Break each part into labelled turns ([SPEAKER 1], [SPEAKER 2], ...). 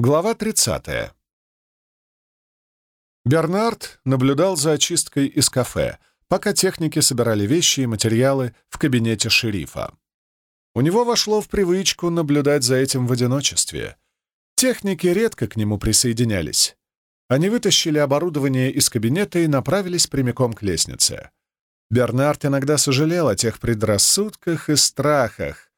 [SPEAKER 1] Глава 30. Бернард наблюдал за очисткой из кафе, пока техники собирали вещи и материалы в кабинете шерифа. У него вошло в привычку наблюдать за этим в одиночестве. Техники редко к нему присоединялись. Они вытащили оборудование из кабинета и направились прямиком к лестнице. Бернард иногда сожалел о тех предрассудках и страхах,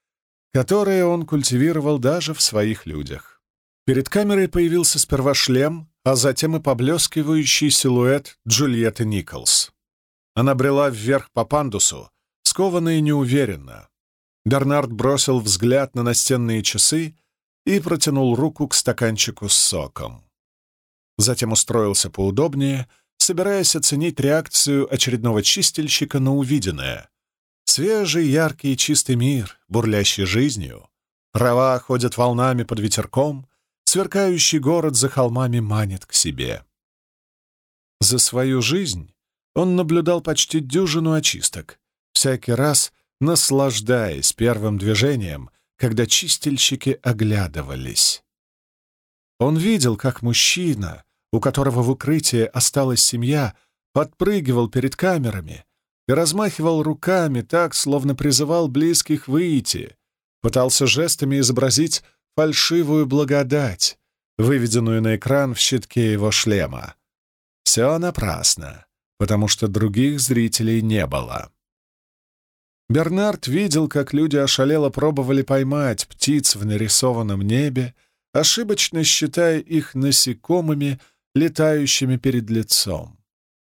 [SPEAKER 1] которые он культивировал даже в своих людях. Перед камерой появился сперва шлем, а затем и поблескивающий силуэт Джульетты Николс. Она брела вверх по пандусу, скованно и неуверенно. Бернард бросил взгляд на настенные часы и протянул руку к стаканчику с соком. Затем устроился поудобнее, собираясь оценить реакцию очередного чистильщика на увиденное. Свежий, яркий, чистый мир, бурлящий жизнью. Трава ходят волнами под ветерком, сверкающий город за холмами манит к себе. За свою жизнь он наблюдал почти дюжину очисток, всякий раз наслаждаясь первым движением, когда чистильщики оглядывались. Он видел, как мужчина, у которого в укрытии осталась семья, подпрыгивал перед камерами и размахивал руками так, словно призывал близких выйти, пытался жестами изобразить фальшивую благодать, выведенную на экран в щитке его шлема. Все напрасно, потому что других зрителей не было. Бернард видел, как люди ошалело пробовали поймать птиц в нарисованном небе, ошибочно считая их насекомыми, летающими перед лицом.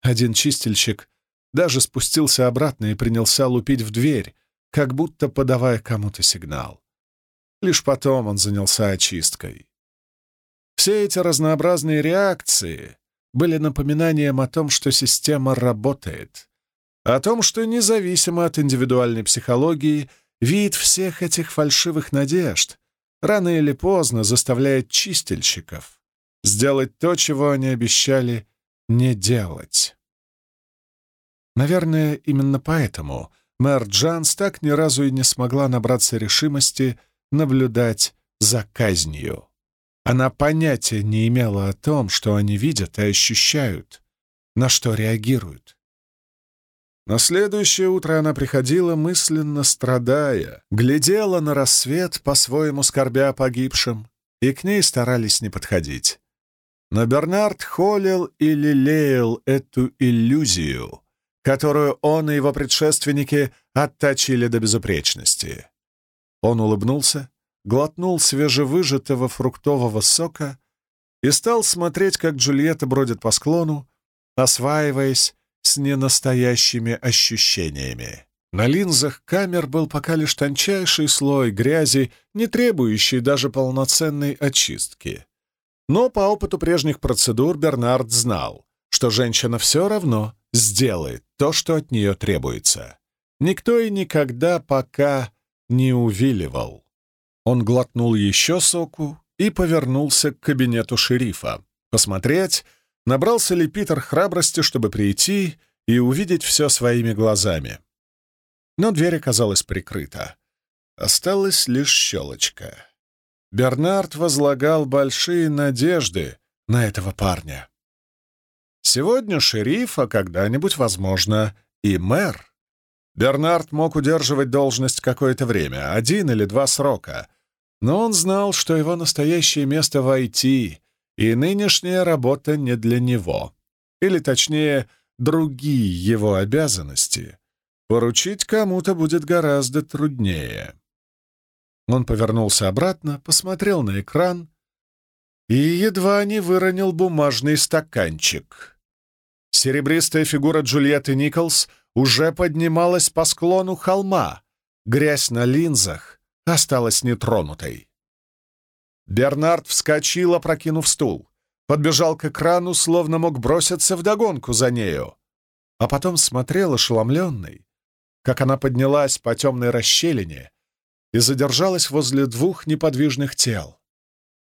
[SPEAKER 1] Один чистильщик даже спустился обратно и принялся лупить в дверь, как будто подавая кому-то сигнал. Лишь потом он занялся очисткой. Все эти разнообразные реакции были напоминанием о том, что система работает, о том, что независимо от индивидуальной психологии, вид всех этих фальшивых надежд рано или поздно заставляет чистильщиков сделать то, чего они обещали не делать. Наверное, именно поэтому мэр Джанс так ни разу и не смогла набраться решимости наблюдать за казнью. Она понятия не имела о том, что они видят и ощущают, на что реагируют. На следующее утро она приходила, мысленно страдая, глядела на рассвет, по-своему скорбя о погибшем, и к ней старались не подходить. Но Бернард холил и лелеял эту иллюзию, которую он и его предшественники отточили до безупречности. Он улыбнулся, глотнул свежевыжатого фруктового сока и стал смотреть, как Джульетта бродит по склону, осваиваясь с ненастоящими ощущениями. На линзах камер был пока лишь тончайший слой грязи, не требующий даже полноценной очистки. Но по опыту прежних процедур Бернард знал, что женщина все равно сделает то, что от нее требуется. Никто и никогда пока не увиливал. Он глотнул еще соку и повернулся к кабинету шерифа. Посмотреть, набрался ли Питер храбрости, чтобы прийти и увидеть все своими глазами. Но дверь оказалась прикрыта. Осталась лишь щелочка. Бернард возлагал большие надежды на этого парня. Сегодня шериф, а когда-нибудь, возможно, и мэр. Бернард мог удерживать должность какое-то время, один или два срока, но он знал, что его настоящее место в IT, и нынешняя работа не для него. Или, точнее, другие его обязанности. Поручить кому-то будет гораздо труднее. Он повернулся обратно, посмотрел на экран и едва не выронил бумажный стаканчик. Серебристая фигура Джульетты Николс уже поднималась по склону холма. Грязь на линзах осталась нетронутой. Бернард вскочил, опрокинув стул. Подбежал к экрану, словно мог броситься вдогонку за нею. А потом смотрел ошеломленный, как она поднялась по темной расщелине и задержалась возле двух неподвижных тел.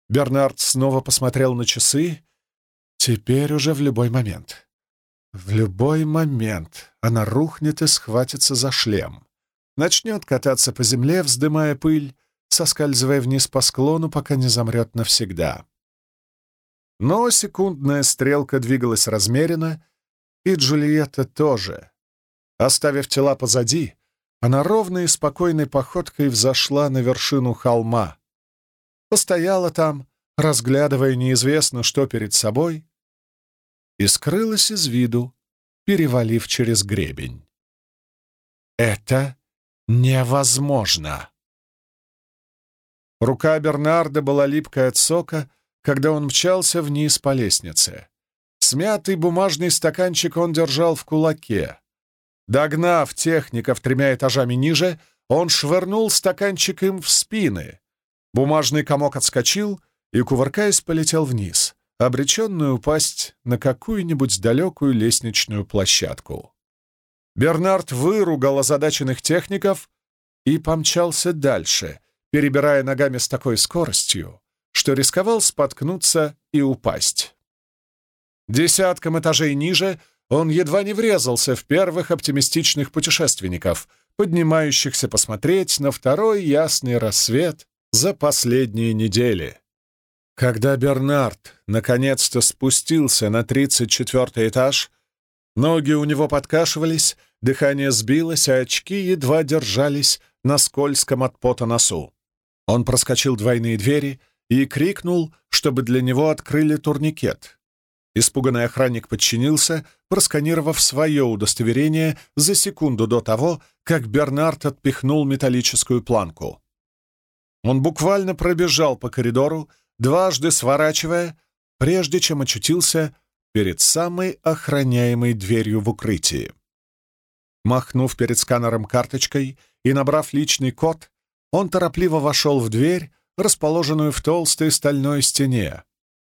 [SPEAKER 1] Бернард снова посмотрел на часы. Теперь уже в любой момент. В любой момент она рухнет и схватится за шлем. Начнет кататься по земле, вздымая пыль, соскальзывая вниз по склону, пока не замрет навсегда. но секундная стрелка двигалась размеренно, и Джульетта тоже. Оставив тела позади, она ровной и спокойной походкой взошла на вершину холма. Постояла там, разглядывая неизвестно что перед собой, и скрылась из виду, перевалив через гребень. Это невозможно. Рука Бернарда была липкая от сока, когда он мчался вниз по лестнице. Смятый бумажный стаканчик он держал в кулаке. Догнав техников тремя этажами ниже, он швырнул стаканчик им в спины. Бумажный комок отскочил и, кувыркаясь, полетел вниз, обреченный упасть на какую-нибудь далекую лестничную площадку. Бернард выругал озадаченных техников и помчался дальше, перебирая ногами с такой скоростью, что рисковал споткнуться и упасть. Десятком этажей ниже он едва не врезался в первых оптимистичных путешественников, поднимающихся посмотреть на второй ясный рассвет за последние недели. Когда Бернард наконец-то спустился на 34 этаж, ноги у него подкашивались, дыхание сбилось, а очки едва держались на скользком от пота носу. Он проскочил двойные двери и крикнул, чтобы для него открыли турникет. Испуганный охранник подчинился, просканировав свое удостоверение за секунду до того, как Бернард отпихнул металлическую планку. Он буквально пробежал по коридору, дважды сворачивая, прежде чем очутился перед самой охраняемой дверью в укрытии. Махнув перед сканером карточкой и набрав личный код, он торопливо вошел в дверь, расположенную в толстой стальной стене.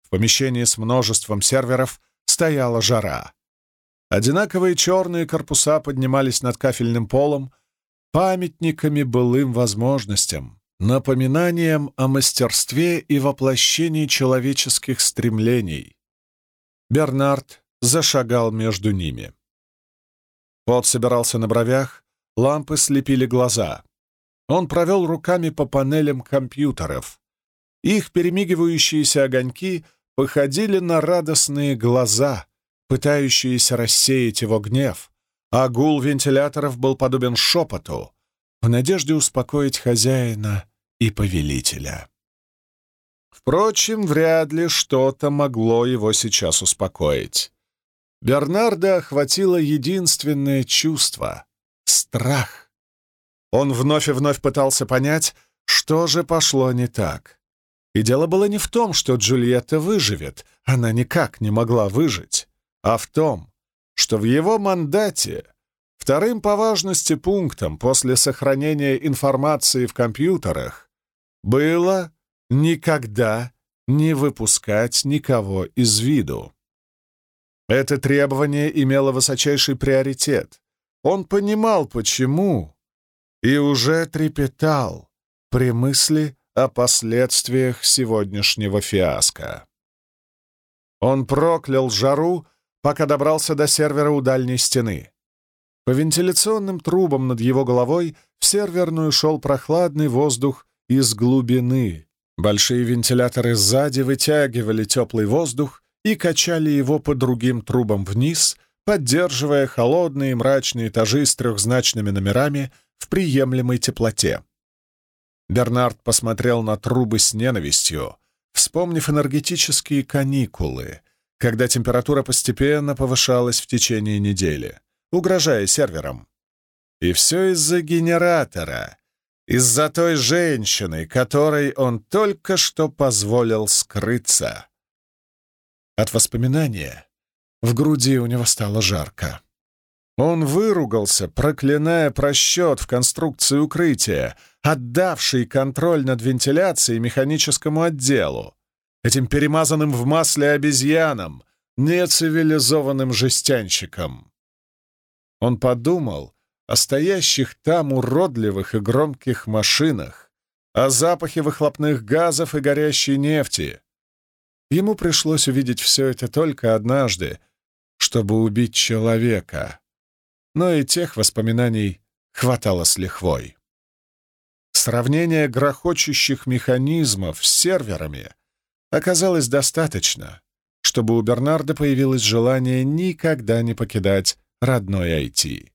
[SPEAKER 1] В помещении с множеством серверов стояла жара. Одинаковые черные корпуса поднимались над кафельным полом, памятниками былым возможностям, напоминанием о мастерстве и воплощении человеческих стремлений. Бернард зашагал между ними. Пот собирался на бровях, лампы слепили глаза. Он провел руками по панелям компьютеров. Их перемигивающиеся огоньки походили на радостные глаза, пытающиеся рассеять его гнев, а гул вентиляторов был подобен шепоту, в надежде успокоить хозяина и повелителя. Впрочем, вряд ли что-то могло его сейчас успокоить. Бернарда охватило единственное чувство — страх. Он вновь и вновь пытался понять, что же пошло не так. И дело было не в том, что Джульетта выживет, она никак не могла выжить, а в том, что в его мандате вторым по важности пунктом после сохранения информации в компьютерах было никогда не выпускать никого из виду. Это требование имело высочайший приоритет. Он понимал, почему, и уже трепетал при мысли о последствиях сегодняшнего фиаско. Он проклял жару, пока добрался до сервера у дальней стены. По вентиляционным трубам над его головой в серверную шел прохладный воздух из глубины. Большие вентиляторы сзади вытягивали теплый воздух и качали его по другим трубам вниз, поддерживая холодные мрачные этажи с трехзначными номерами в приемлемой теплоте. Бернард посмотрел на трубы с ненавистью, вспомнив энергетические каникулы, когда температура постепенно повышалась в течение недели, угрожая серверам. И все из-за генератора, из-за той женщины, которой он только что позволил скрыться. От воспоминания в груди у него стало жарко. Он выругался, проклиная просчет в конструкции укрытия, отдавший контроль над вентиляцией механическому отделу, этим перемазанным в масле обезьянам, нецивилизованным жестянщиком. Он подумал, о стоящих там уродливых и громких машинах, о запахе выхлопных газов и горящей нефти. Ему пришлось увидеть все это только однажды, чтобы убить человека. Но и тех воспоминаний хватало с лихвой. Сравнение грохочущих механизмов с серверами оказалось достаточно, чтобы у Бернарда появилось желание никогда не покидать родной IT.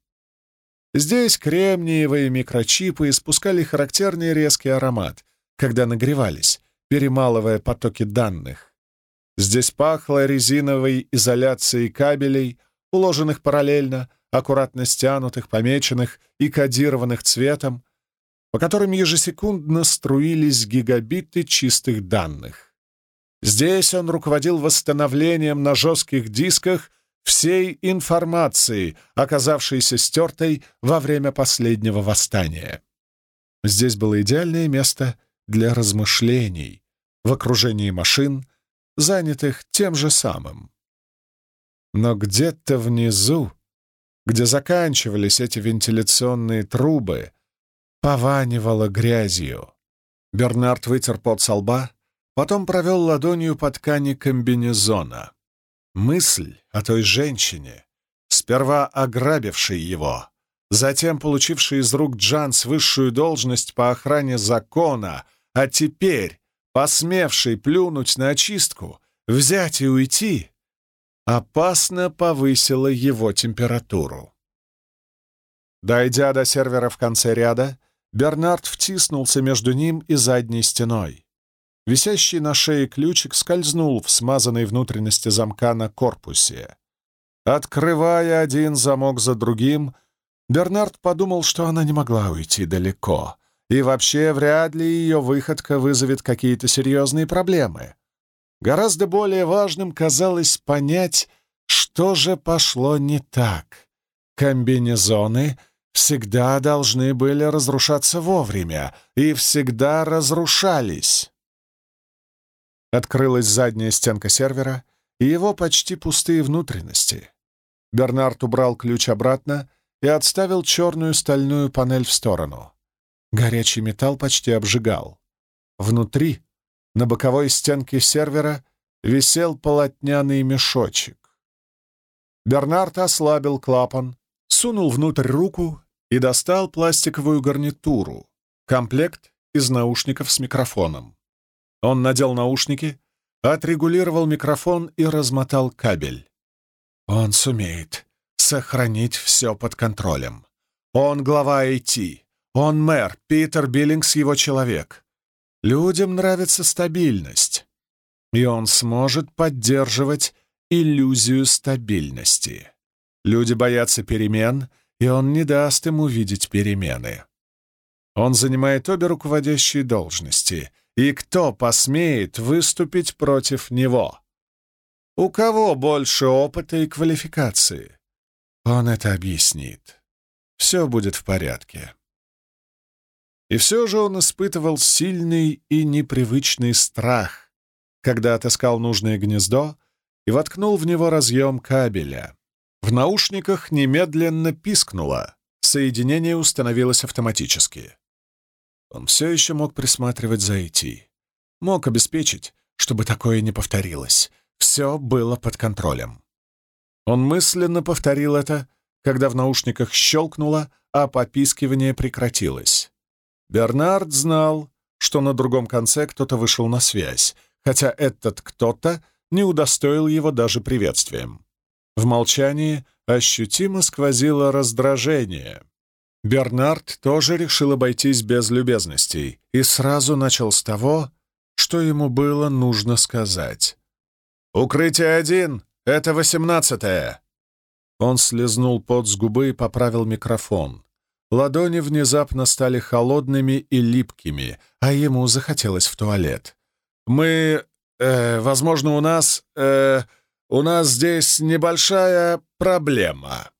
[SPEAKER 1] Здесь кремниевые микрочипы испускали характерный резкий аромат, когда нагревались, перемалывая потоки данных. Здесь пахло резиновой изоляцией кабелей, уложенных параллельно, аккуратно стянутых, помеченных и кодированных цветом, по которым ежесекундно струились гигабиты чистых данных. Здесь он руководил восстановлением на жестких дисках всей информации, оказавшейся стертой во время последнего восстания. Здесь было идеальное место для размышлений в окружении машин, занятых тем же самым. Но где-то внизу, где заканчивались эти вентиляционные трубы, пованивало грязью. Бернард вытер пот со лба, потом провел ладонью по ткани комбинезона. Мысль о той женщине, сперва ограбившей его, затем получившей из рук Джанс высшую должность по охране закона, а теперь посмевший плюнуть на очистку, взять и уйти, опасно повысила его температуру. Дойдя до сервера в конце ряда, Бернард втиснулся между ним и задней стеной. Висящий на шее ключик скользнул в смазанной внутренности замка на корпусе. Открывая один замок за другим, Бернард подумал, что она не могла уйти далеко, и вообще вряд ли ее выходка вызовет какие-то серьезные проблемы. Гораздо более важным казалось понять, что же пошло не так. Комбинезоны всегда должны были разрушаться вовремя и всегда разрушались. Открылась задняя стенка сервера и его почти пустые внутренности. Бернард убрал ключ обратно и отставил черную стальную панель в сторону. Горячий металл почти обжигал. Внутри, на боковой стенке сервера, висел полотняный мешочек. Бернард ослабил клапан, сунул внутрь руку и достал пластиковую гарнитуру, комплект из наушников с микрофоном. Он надел наушники, отрегулировал микрофон и размотал кабель. Он сумеет сохранить все под контролем. Он глава IT. Он мэр, Питер Биллингс его человек. Людям нравится стабильность. И он сможет поддерживать иллюзию стабильности. Люди боятся перемен, и он не даст им увидеть перемены. Он занимает обе руководящие должности — и кто посмеет выступить против него? У кого больше опыта и квалификации? Он это объяснит. Все будет в порядке. И все же он испытывал сильный и непривычный страх, когда отыскал нужное гнездо и воткнул в него разъем кабеля. В наушниках немедленно пискнуло, соединение установилось автоматически. Он все еще мог присматривать за Эти. Мог обеспечить, чтобы такое не повторилось. Все было под контролем. Он мысленно повторил это, когда в наушниках щелкнуло, а попискивание прекратилось. Бернард знал, что на другом конце кто-то вышел на связь, хотя этот кто-то не удостоил его даже приветствием. В молчании ощутимо сквозило раздражение. Бернард тоже решил обойтись без любезностей и сразу начал с того, что ему было нужно сказать. «Укрытие один! Это восемнадцатое!» Он слезнул пот с губы и поправил микрофон. Ладони внезапно стали холодными и липкими, а ему захотелось в туалет. «Мы... Э, возможно, у нас... Э, у нас здесь небольшая проблема».